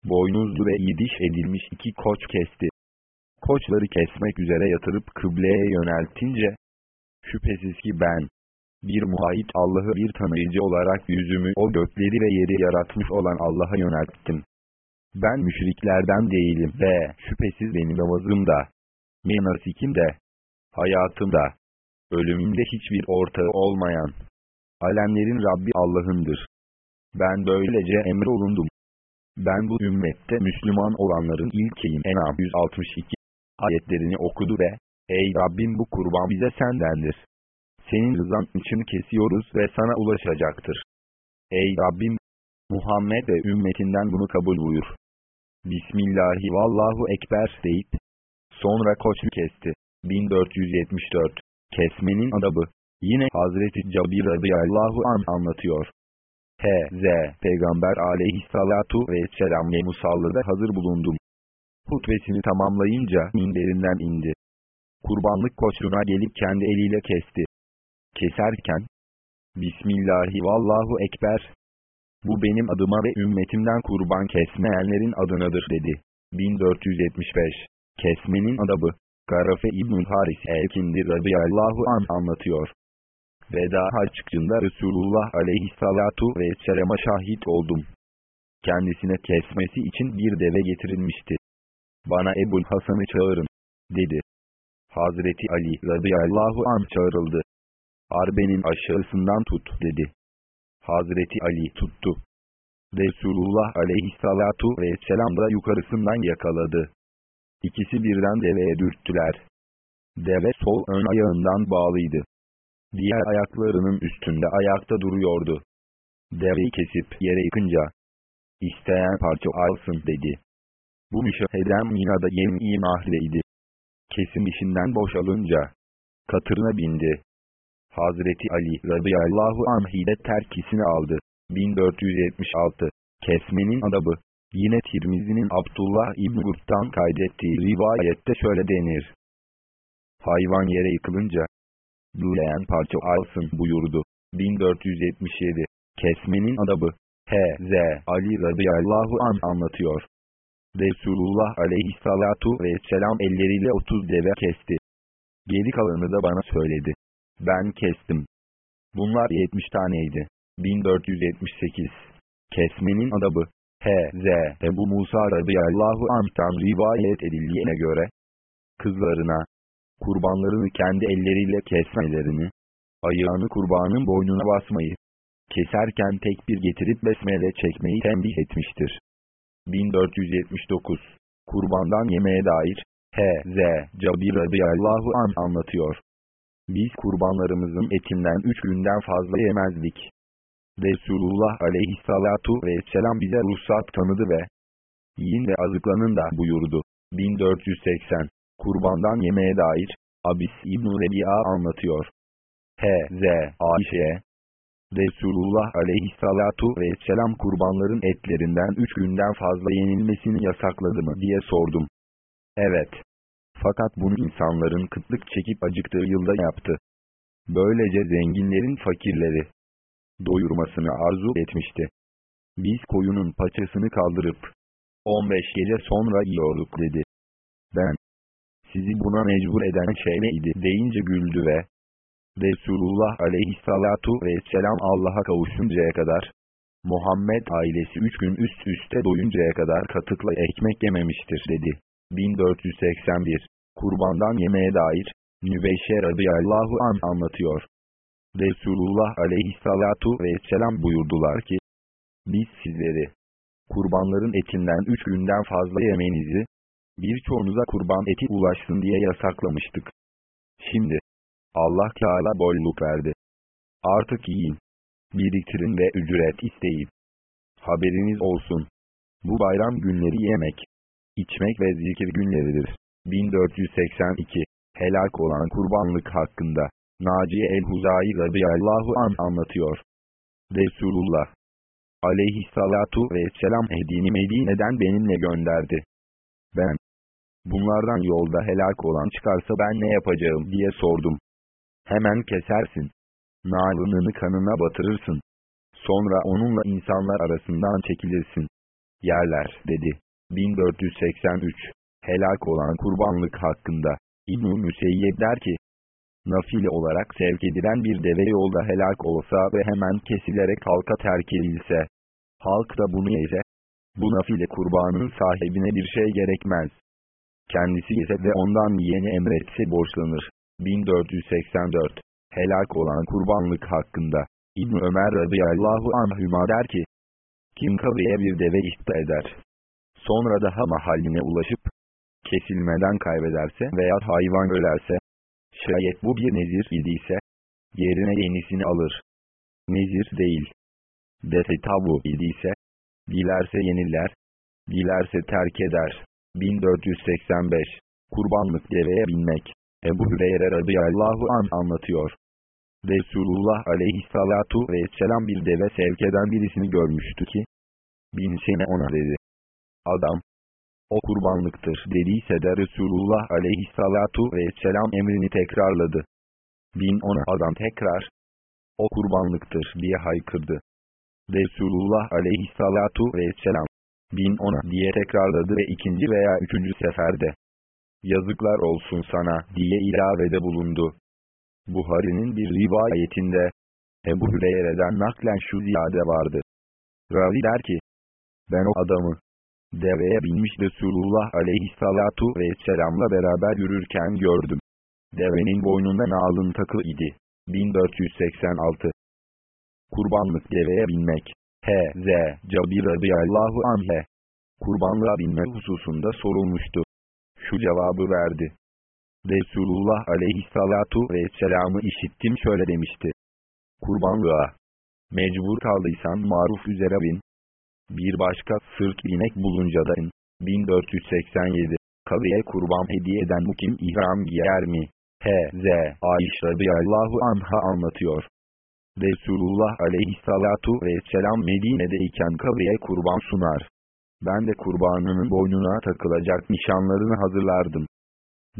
S1: boynuzlu ve iyi edilmiş iki koç kesti. Koçları kesmek üzere yatırıp kıbleye yöneltince, şüphesiz ki ben, bir muayit Allah'ı bir tanıyıcı olarak yüzümü o gökleri ve yeri yaratmış olan Allah'a yönelttim. Ben müşriklerden değilim ve şüphesiz benim namazımda, menasikimde, hayatımda, ölümümde hiçbir ortağı olmayan, alemlerin Rabbi Allah'ındır. Ben böylece emrolundum. Ben bu ümmette Müslüman olanların ilkeyim. Enam 162 ayetlerini okudu ve, Ey Rabbim bu kurban bize sendendir. Senin rızan için kesiyoruz ve sana ulaşacaktır. Ey Rabbim! Muhammed ve ümmetinden bunu kabul buyur. Bismillahi vallahu ekber deyip, sonra koçu kesti. 1474 Kesmenin adabı Yine Hazreti Cabir radıyallahu an anlatıyor. H.Z. Peygamber aleyhissalatu vesselam'le musallada hazır bulundum. Hutbesini tamamlayınca minberinden indi. Kurbanlık koçuna gelip kendi eliyle kesti. Keserken, Bismillahi vallahu ekber. Bu benim adıma ve ümmetimden kurban kesmeyenlerin adınadır dedi. 1475 Kesmenin adabı Garafe İbnül Haris el-Kindi radıyallahu an anlatıyor. Veda haccında Resulullah aleyhissalatu vesselama şahit oldum. Kendisine kesmesi için bir deve getirilmişti. Bana Ebul Hasan'ı çağırın, dedi. Hazreti Ali radıyallahu an çağrıldı. Arbenin aşağısından tut, dedi. Hazreti Ali tuttu. Resulullah aleyhissalatu vesselam da yukarısından yakaladı. İkisi birden deveye dürttüler. Deve sol ön ayağından bağlıydı. Diğer ayaklarının üstünde ayakta duruyordu. Deveyi kesip yere yıkınca, isteyen parça alsın dedi. Bu müşahedem Mina'da yem-i mahreydi. Kesim işinden boşalınca, katırına bindi. Hazreti Ali radıyallahu anh ile terkisini aldı. 1476 Kesmenin adabı Yine Tirmizi'nin Abdullah İbn Gurt'tan kaydettiği rivayette şöyle denir. Hayvan yere yıkılınca, büyüyen parça alsın buyurdu. 1477 Kesmenin adabı H.Z. Ali radıyallahu an anlatıyor. Resulullah aleyhissalatu vesselam elleriyle 30 deve kesti. Geri kalanı da bana söyledi. Ben kestim. Bunlar 70 taneydi. 1478 Kesmenin adabı H.Z. Ebu Musa radıyallahu anh'tan rivayet edildiğine göre, kızlarına, kurbanlarını kendi elleriyle kesmelerini, ayağını kurbanın boynuna basmayı, keserken tekbir getirip besmele çekmeyi tembih etmiştir. 1479 Kurbandan yemeye dair, H.Z. Cabir radıyallahu an anlatıyor. Biz kurbanlarımızın etinden üç günden fazla yemezdik. Resulullah aleyhissalatu vesselam bize ruhsat tanıdı ve yiyin ve azıklanın da buyurdu. 1480 Kurbandan yemeye dair Abis İbn-i Rebi'a anlatıyor. H.Z. Ayşe'ye Resulullah aleyhissalatu vesselam kurbanların etlerinden üç günden fazla yenilmesini yasakladı mı diye sordum. Evet. Fakat bunu insanların kıtlık çekip acıktığı yılda yaptı. Böylece zenginlerin fakirleri, doyurmasını arzu etmişti. Biz koyunun paçasını kaldırıp 15 gece sonra yiyorduk dedi. Ben sizi buna mecbur eden şey neydi deyince güldü ve Resulullah aleyhissalatu vesselam Allah'a kavuşuncaya kadar Muhammed ailesi üç gün üst üste doyuncaya kadar katıkla ekmek yememiştir dedi. 1481 Kurbandan yemeye dair Nübeyşe radıyallahu an anlatıyor. Resulullah aleyhissalatu vesselam buyurdular ki, biz sizleri, kurbanların etinden üç günden fazla yemenizi, birçoğunuza kurban eti ulaşsın diye yasaklamıştık. Şimdi, Allah Teala bolluk verdi. Artık yiyin, biriktirin ve ücret isteyin. Haberiniz olsun. Bu bayram günleri yemek, içmek ve zikir günleridir. 1482 Helak olan kurbanlık hakkında Naci el-Huzayi radıyallahu an anlatıyor. Resulullah aleyhissalatu vesselam ehdini Medine'den benimle gönderdi. Ben, bunlardan yolda helak olan çıkarsa ben ne yapacağım diye sordum. Hemen kesersin. Nalınını kanına batırırsın. Sonra onunla insanlar arasından çekilirsin. Yerler, dedi. 1483 Helak olan kurbanlık hakkında. İbn-i Müseyyed der ki, nafile olarak sevk edilen bir deve yolda helak olsa ve hemen kesilerek halka terk edilse, halk da bunu yese, Bu nafile kurbanın sahibine bir şey gerekmez. Kendisi yese ve ondan yeni emretse borçlanır. 1484 Helak olan kurbanlık hakkında İbn Ömer radıyallahu anhüma der ki, kim kabriye bir deve ihta eder, sonra daha mahalline ulaşıp, kesilmeden kaybederse veya hayvan ölerse, şayet bu bir nezir idiyse, yerine yenisini alır. Nezir değil. Dese tabu idiyse, dilerse yeniler, dilerse terk eder. 1485 Kurbanlık deveye binmek Ebu Hüreyre radıyallahu an anlatıyor. Resulullah aleyhissalatu vesselam bir deve sevk eden birisini görmüştü ki, binsene ona dedi. Adam, o kurbanlıktır dediyse de Resulullah aleyhissalatu vesselam emrini tekrarladı. Bin ona adam tekrar, o kurbanlıktır diye haykırdı. Resulullah aleyhissalatu vesselam, bin ona diye tekrarladı ve ikinci veya üçüncü seferde, yazıklar olsun sana diye ilavede bulundu. Buhari'nin bir rivayetinde, Ebu Hüreyre'den naklen şu ziyade vardı. Ravi der ki, ben o adamı, deveye binmiş Resulullah aleyhissalatu vesselamla beraber yürürken gördüm. Devenin boynunda nalın takı idi. 1486 Kurbanlık deveye binmek H.Z. Cabir radıyallahu anh'e kurbanlığa binme hususunda sorulmuştu. Şu cevabı verdi. Resulullah aleyhissalatu vesselam'ı işittim şöyle demişti. Kurbanlığa mecbur kaldıysan maruf üzere bin. Bir başka sırt inek bulunca da in. 1487 Kaviye kurban hediye eden bu kim ihram giyer mi? H.Z. Ayşe radıyallahu anha anlatıyor. Resulullah aleyhissalatu vesselam Medine'deyken kaviye kurban sunar. Ben de kurbanının boynuna takılacak nişanlarını hazırlardım.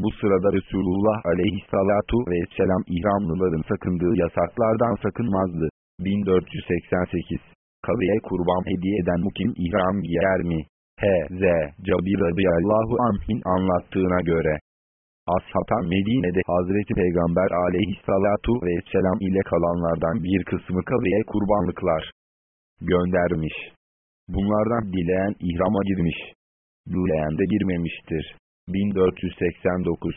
S1: Bu sırada Resulullah aleyhissalatu vesselam ihramlıların sakındığı yasaklardan sakınmazdı. 1488 Kaviye kurban hediye eden mukim ihram giyer mi? H.Z. Cabir radıyallahu anh'in anlattığına göre. Ashatan Medine'de Hazreti Peygamber aleyhissalatu vesselam ile kalanlardan bir kısmı kaviye kurbanlıklar göndermiş. Bunlardan dileyen ihrama girmiş. Dileyen de girmemiştir. 1489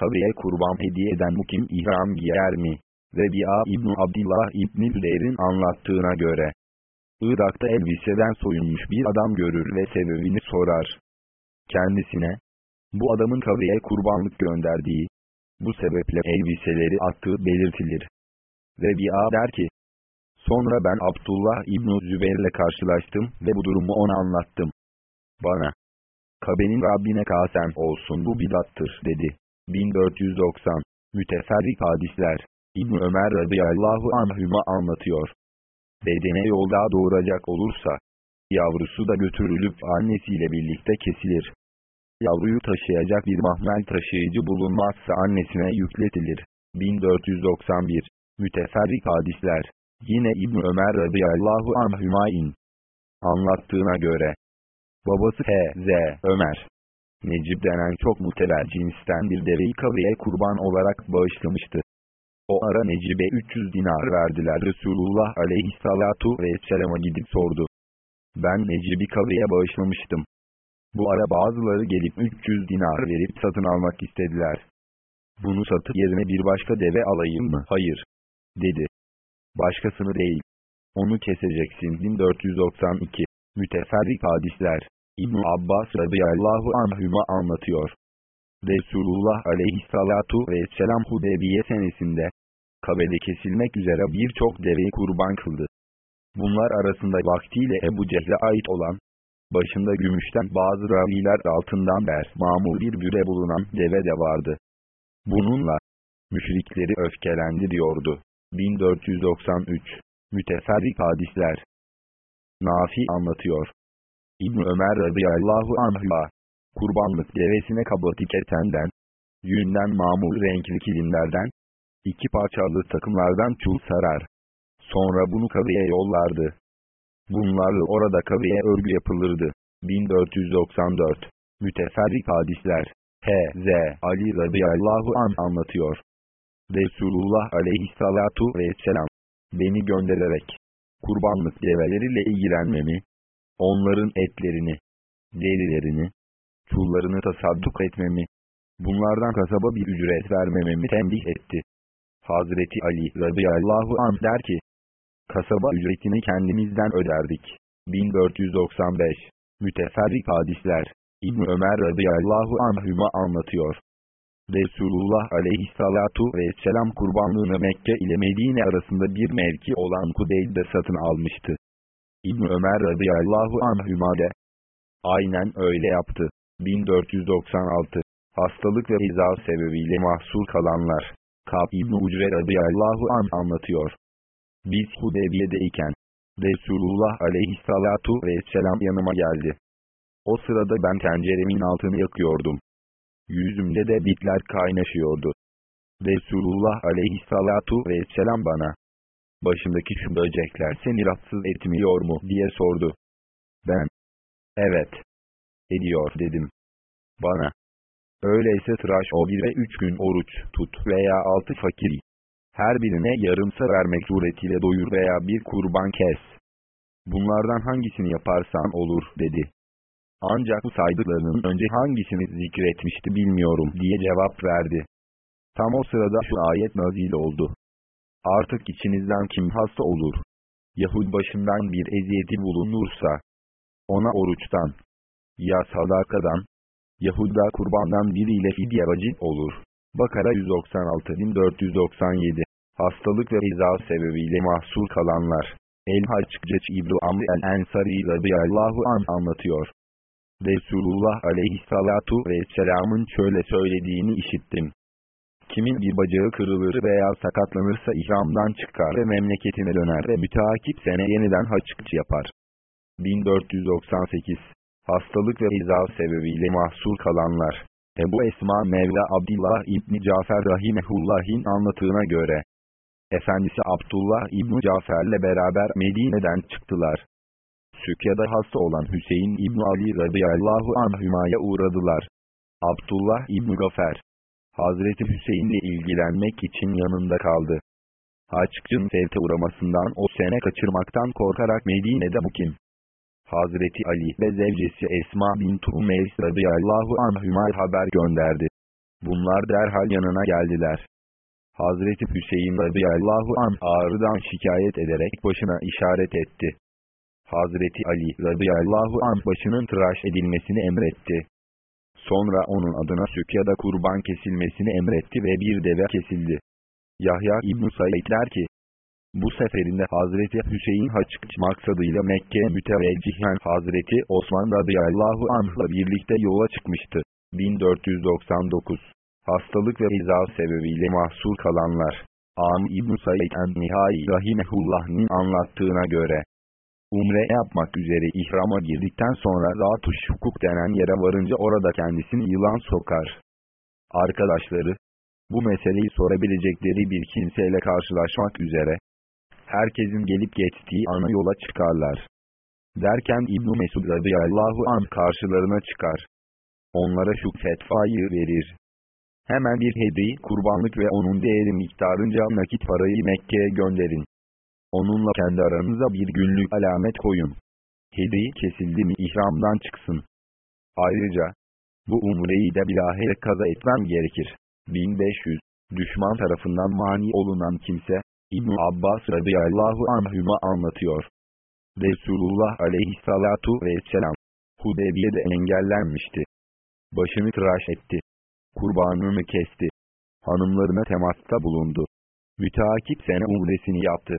S1: Kaviye kurban hediye eden mukim ihram giyer mi? Ve Bi'a İbn Abdillah İbn Hüdeyr'in anlattığına göre. Irak'ta elbiseden soyunmuş bir adam görür ve sebebini sorar. Kendisine, bu adamın kaviye kurbanlık gönderdiği, bu sebeple elbiseleri attığı belirtilir. Ve Bi'a der ki, sonra ben Abdullah İbn Zübeyir'le karşılaştım ve bu durumu ona anlattım. Bana, Kabe'nin Rabbine kasem olsun bu bidattır dedi. 1490 Müteferrik hadisler İbn Ömer radıyallahu anhüma anlatıyor. Bedene yolda doğuracak olursa, yavrusu da götürülüp annesiyle birlikte kesilir. Yavruyu taşıyacak bir mahmel taşıyıcı bulunmazsa annesine yükletilir. 1491 Müteferrik hadisler Yine İbn Ömer radıyallahu anhümain anlattığına göre, Babası H.Z. Ömer. Necip denen çok muteber cinsten bir deveyi kaviye kurban olarak bağışlamıştı. O ara Necip'e 300 dinar verdiler. Resulullah aleyhissalatu vesselam'a gidip sordu. Ben Necip'i kaviye bağışlamıştım. Bu ara bazıları gelip 300 dinar verip satın almak istediler. Bunu satıp yerine bir başka deve alayım mı? Hayır. Dedi. Başkasını değil. Onu keseceksin. 1492 Müteferrik hadisler. ibn Abbas radıyallahu anhüma anlatıyor. Resulullah aleyhissalatu vesselam Hudebiye senesinde, Kabe'de kesilmek üzere birçok deveyi kurban kıldı. Bunlar arasında vaktiyle Ebu Cehle ait olan, başında gümüşten bazı raviler altından mamur bir büre bulunan deve de vardı. Bununla, müşrikleri öfkelendiriyordu. 1493 Müteferrik hadisler Nafi anlatıyor. İbn Ömer radıyallahu anh'a, kurbanlık devesine kaba tiketenden, yünden mamul renkli kilimlerden, iki parçalı takımlardan çul sarar. Sonra bunu kaviye yollardı. Bunlarla orada kaviye örgü yapılırdı. 1494 Müteferrik hadisler H.Z. Ali radıyallahu an anlatıyor. Resulullah aleyhissalatu vesselam beni göndererek kurbanlık develeriyle ilgilenmemi, onların etlerini, derilerini, çullarını tasadduk etmemi, bunlardan kasaba bir ücret vermememi tembih etti. Hazreti Ali radıyallahu anh der ki, kasaba ücretini kendimizden öderdik. 1495 Müteferrik hadisler İbn Ömer radıyallahu anhüma anlatıyor. Resulullah aleyhissalatu vesselam kurbanlığını Mekke ile Medine arasında bir mevki olan Kudeyd'de satın almıştı. İbn Ömer radıyallahu anhüma de aynen öyle yaptı. 1496 Hastalık ve iza sebebiyle mahsur kalanlar. Kab İbn Ucre radıyallahu an anlatıyor. Biz Hudeybiye'deyken Resulullah aleyhissalatu vesselam yanıma geldi. O sırada ben tenceremin altını yakıyordum. Yüzümde de bitler kaynaşıyordu. Resulullah aleyhissalatu vesselam bana, başımdaki şu böcekler seni rahatsız etmiyor mu diye sordu. Ben, evet, ediyor dedim. Bana, öyleyse tıraş o bir ve üç gün oruç tut veya altı fakiri. Her birine yarımsa vermek suretiyle doyur veya bir kurban kes. Bunlardan hangisini yaparsan olur dedi. Ancak bu saydıklarının önce hangisini zikretmişti bilmiyorum diye cevap verdi. Tam o sırada şu ayet nazil oldu. Artık içinizden kim hasta olur? Yahud başından bir eziyeti bulunursa, ona oruçtan, ya sadakadan, Yahuda kurbandan biriyle fidye vacip olur. Bakara 196.497 Hastalık ve iza sebebiyle mahsur kalanlar. El-Haçcıç İbru Amr el-Ensari radıyallahu an anlatıyor. Resulullah aleyhissalatu vesselamın şöyle söylediğini işittim. Kimin bir bacağı kırılır veya sakatlanırsa ihramdan çıkar ve memleketine döner ve müteakip sene yeniden haçkıç yapar. 1498 Hastalık ve izah sebebiyle mahsur kalanlar. Ebu Esma Mevla Abdullah İbni Cafer Rahimehullah'in anlatığına göre, Efendisi Abdullah İbni Cafer'le beraber Medine'den çıktılar. Sükya'da hasta olan Hüseyin İbni Ali radıyallahu anhümaya uğradılar. Abdullah İbni Gafer, Hazreti Hüseyin'le ilgilenmek için yanında kaldı. Haçkçın sevte uğramasından o sene kaçırmaktan korkarak Medine'de bu kim? Hazreti Ali ve zevcesi Esma bint Umeys radıyallahu anhüma haber gönderdi. Bunlar derhal yanına geldiler. Hazreti Hüseyin radıyallahu an ağrıdan şikayet ederek başına işaret etti. Hazreti Ali radıyallahu an başının tıraş edilmesini emretti. Sonra onun adına Sükya'da kurban kesilmesini emretti ve bir deve kesildi. Yahya İbn-i Said der ki, bu seferinde Hazreti Hüseyin haç maksadıyla Mekke müteveccihen Hazreti Osman radıyallahu anh'la birlikte yola çıkmıştı. 1499 Hastalık ve iza sebebiyle mahsur kalanlar. Am İbn-i Said en-Nihai Rahimehullah'ın anlattığına göre, Umre yapmak üzere ihrama girdikten sonra Zat-ı Şukuk denen yere varınca orada kendisini yılan sokar. Arkadaşları, bu meseleyi sorabilecekleri bir kimseyle karşılaşmak üzere, herkesin gelip geçtiği ana yola çıkarlar. Derken İbn-i Mesud radıyallahu an karşılarına çıkar. Onlara şu fetvayı verir. Hemen bir hediye kurbanlık ve onun değeri miktarınca nakit parayı Mekke'ye gönderin. Onunla kendi aranıza bir günlük alamet koyun. Hediye kesildi mi ihramdan çıksın. Ayrıca, bu umreyi de bilahare kaza etmem gerekir. 1500, düşman tarafından mani olunan kimse, İbn Abbas radıyallahu anhüma anlatıyor. Resulullah aleyhissalatu vesselam, Hudeybiye'de engellenmişti. Başını tıraş etti. Kurbanını kesti. Hanımlarına temasta bulundu. Müteakip sene umresini yaptı.